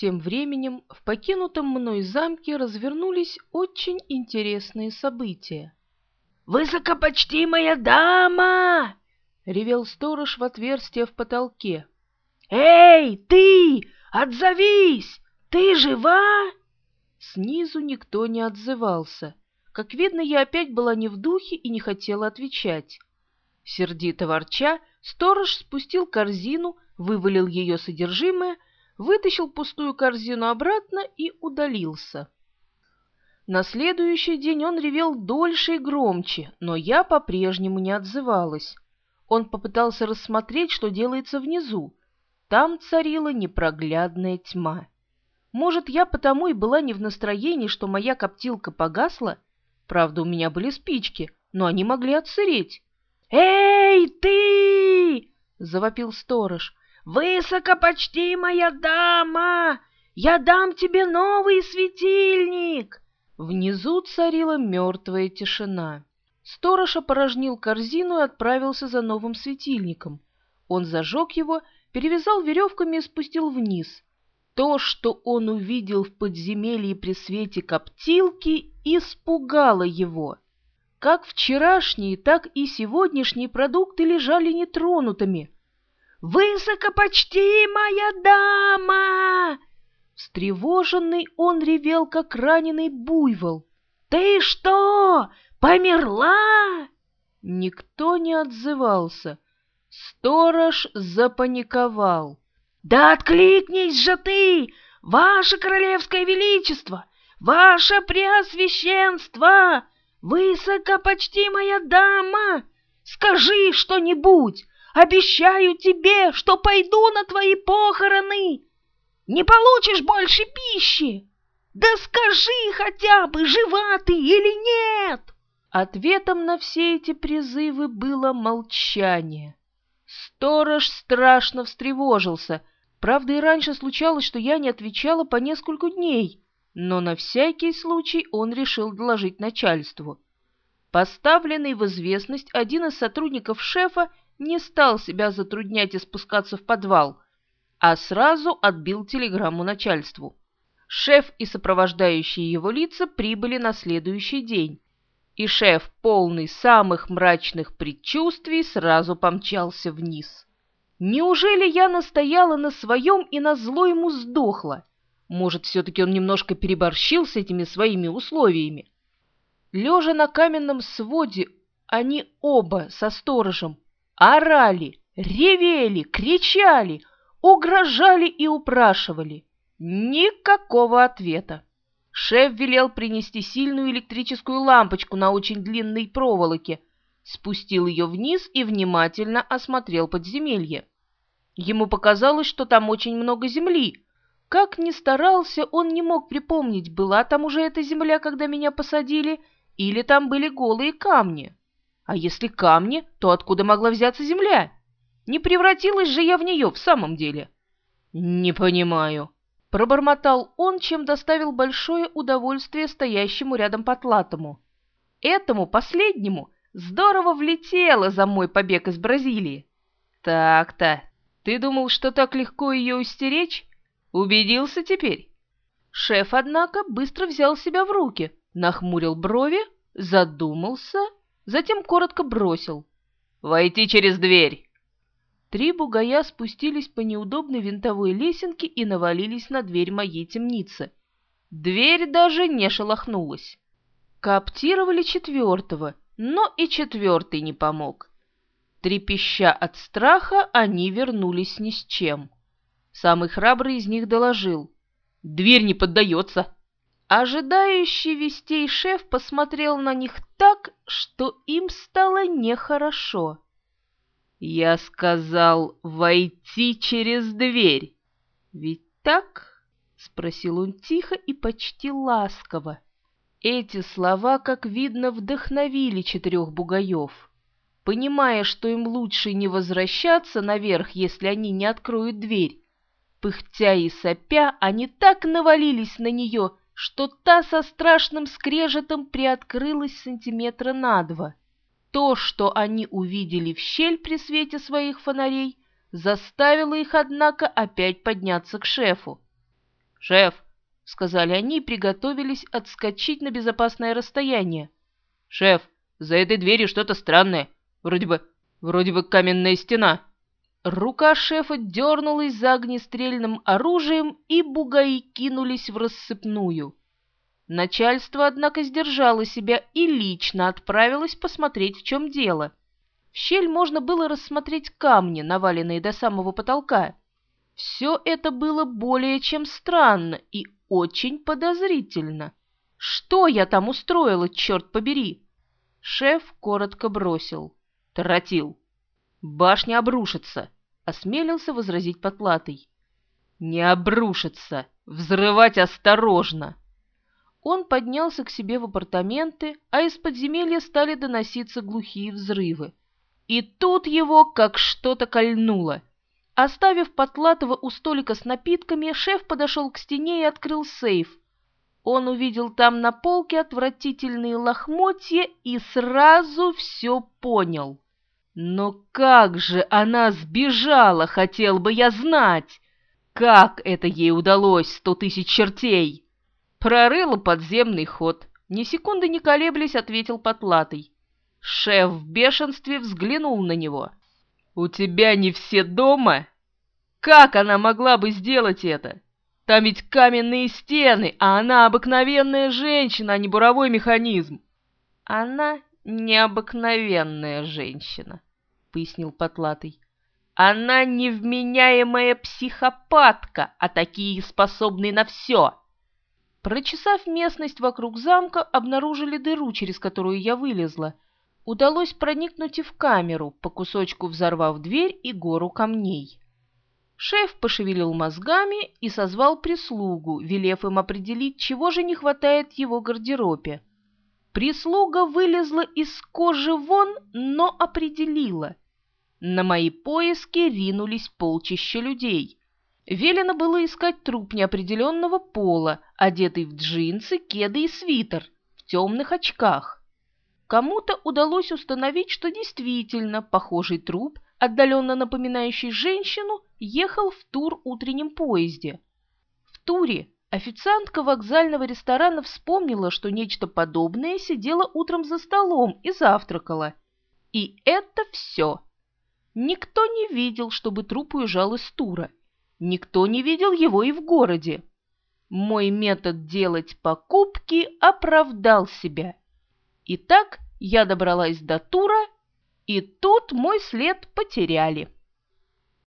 Тем временем в покинутом мной замке развернулись очень интересные события. «Высокопочтимая дама!» — ревел сторож в отверстие в потолке. «Эй, ты! Отзовись! Ты жива?» Снизу никто не отзывался. Как видно, я опять была не в духе и не хотела отвечать. Сердито ворча, сторож спустил корзину, вывалил ее содержимое, вытащил пустую корзину обратно и удалился. На следующий день он ревел дольше и громче, но я по-прежнему не отзывалась. Он попытался рассмотреть, что делается внизу. Там царила непроглядная тьма. Может, я потому и была не в настроении, что моя коптилка погасла? Правда, у меня были спички, но они могли отсыреть. «Эй, ты!» — завопил сторож. «Высокопочтимая дама! Я дам тебе новый светильник!» Внизу царила мертвая тишина. Сторож опорожнил корзину и отправился за новым светильником. Он зажег его, перевязал веревками и спустил вниз. То, что он увидел в подземелье при свете коптилки, испугало его. Как вчерашние, так и сегодняшние продукты лежали нетронутыми. «Высокопочтимая дама!» Встревоженный он ревел, как раненый буйвол. «Ты что, померла?» Никто не отзывался. Сторож запаниковал. «Да откликнись же ты, ваше королевское величество, ваше преосвященство, высокопочтимая дама! Скажи что-нибудь, обещаю тебе, что пойду на твои похороны!» Не получишь больше пищи! Да скажи хотя бы, жива ты или нет!» Ответом на все эти призывы было молчание. Сторож страшно встревожился. Правда, и раньше случалось, что я не отвечала по несколько дней, но на всякий случай он решил доложить начальству. Поставленный в известность один из сотрудников шефа не стал себя затруднять и спускаться в подвал — а сразу отбил телеграмму начальству. Шеф и сопровождающие его лица прибыли на следующий день, и шеф, полный самых мрачных предчувствий, сразу помчался вниз. Неужели я настояла на своем и на зло ему сдохла? Может, все-таки он немножко переборщил с этими своими условиями? Лежа на каменном своде, они оба со сторожем орали, ревели, кричали, угрожали и упрашивали. Никакого ответа. Шеф велел принести сильную электрическую лампочку на очень длинной проволоке, спустил ее вниз и внимательно осмотрел подземелье. Ему показалось, что там очень много земли. Как ни старался, он не мог припомнить, была там уже эта земля, когда меня посадили, или там были голые камни. А если камни, то откуда могла взяться земля? Не превратилась же я в нее в самом деле? Не понимаю. Пробормотал он, чем доставил большое удовольствие стоящему рядом потлатому. Этому последнему здорово влетело за мой побег из Бразилии. Так-то, ты думал, что так легко ее устеречь? Убедился теперь? Шеф, однако, быстро взял себя в руки, нахмурил брови, задумался, затем коротко бросил. «Войти через дверь!» Три бугая спустились по неудобной винтовой лесенке и навалились на дверь моей темницы. Дверь даже не шелохнулась. Кооптировали четвертого, но и четвертый не помог. Трепеща от страха, они вернулись ни с чем. Самый храбрый из них доложил. «Дверь не поддается!» Ожидающий вестей шеф посмотрел на них так, что им стало нехорошо. Я сказал войти через дверь. Ведь так? Спросил он тихо и почти ласково. Эти слова, как видно, вдохновили четырех бугаев. Понимая, что им лучше не возвращаться наверх, если они не откроют дверь, пыхтя и сопя, они так навалились на нее, что та со страшным скрежетом приоткрылась сантиметра на два. То, что они увидели в щель при свете своих фонарей, заставило их, однако, опять подняться к шефу. «Шеф!» — сказали они и приготовились отскочить на безопасное расстояние. «Шеф, за этой дверью что-то странное. Вроде бы... вроде бы каменная стена». Рука шефа дернулась за огнестрельным оружием, и бугаи кинулись в рассыпную. Начальство, однако, сдержало себя и лично отправилось посмотреть, в чем дело. В щель можно было рассмотреть камни, наваленные до самого потолка. Все это было более чем странно и очень подозрительно. Что я там устроила, черт побери? Шеф коротко бросил. Таратил. «Башня обрушится», — осмелился возразить потлатый. «Не обрушится! Взрывать осторожно!» Он поднялся к себе в апартаменты, а из подземелья стали доноситься глухие взрывы. И тут его как что-то кольнуло. Оставив Потлатова у столика с напитками, шеф подошел к стене и открыл сейф. Он увидел там на полке отвратительные лохмотья и сразу все понял. Но как же она сбежала, хотел бы я знать! Как это ей удалось, сто тысяч чертей? Прорыла подземный ход. Ни секунды не колеблясь, ответил Потлатый. Шеф в бешенстве взглянул на него. «У тебя не все дома? Как она могла бы сделать это? Там ведь каменные стены, а она обыкновенная женщина, а не буровой механизм». «Она необыкновенная женщина», — пояснил Потлатый. «Она невменяемая психопатка, а такие способны на все». Прочесав местность вокруг замка, обнаружили дыру, через которую я вылезла. Удалось проникнуть и в камеру, по кусочку взорвав дверь и гору камней. Шеф пошевелил мозгами и созвал прислугу, велев им определить, чего же не хватает его гардеробе. Прислуга вылезла из кожи вон, но определила. На мои поиски ринулись полчища людей. Велено было искать труп неопределенного пола, одетый в джинсы, кеды и свитер, в темных очках. Кому-то удалось установить, что действительно похожий труп, отдаленно напоминающий женщину, ехал в тур утреннем поезде. В туре Официантка вокзального ресторана вспомнила, что нечто подобное сидела утром за столом и завтракала. И это все. Никто не видел, чтобы труп уезжал из тура. Никто не видел его и в городе. Мой метод делать покупки оправдал себя. Итак, я добралась до тура, и тут мой след потеряли.